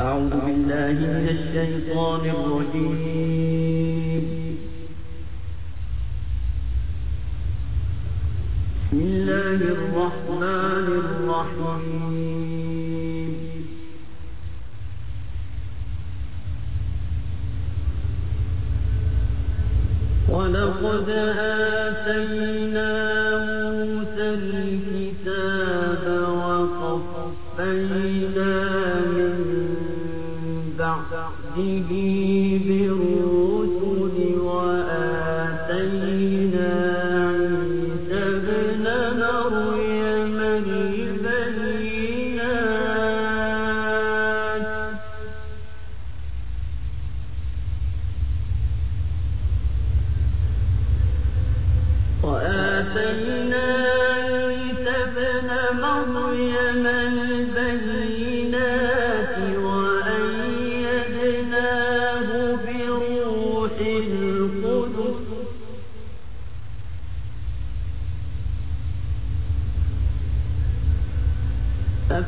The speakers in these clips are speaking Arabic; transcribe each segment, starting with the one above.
أعوذ بالله من الشيطان الرجيم. بسم الله الرحمن الرحيم. ولقد آتينا موسى الكتاب وقفينا وآتينا عيسى ابن مريم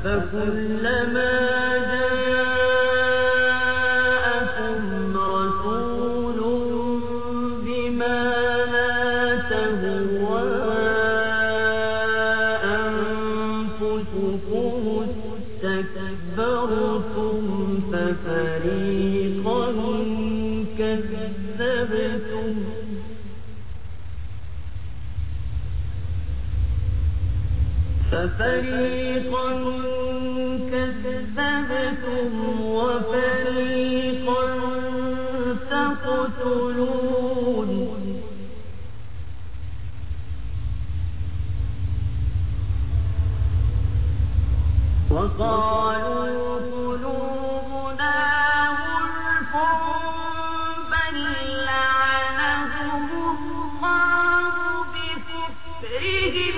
أفكلما جاءكم رسول بما لا تهوى ففريقا كذبتم وفريقا تقتلون. وقالوا قلوبنا غلف بل لعنهم الله بكفرهم.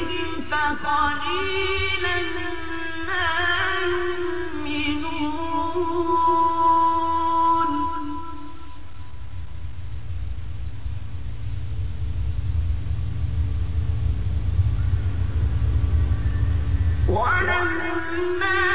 ولما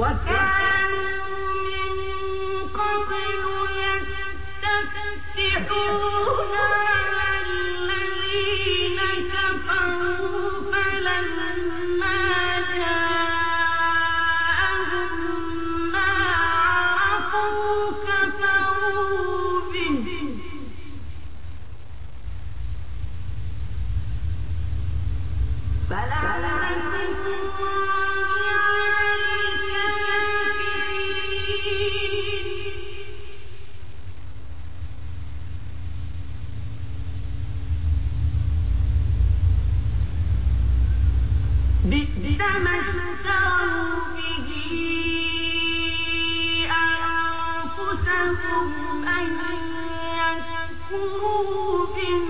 وكانوا من قبل يستفتحون. أنفسهم أن يكفروا بما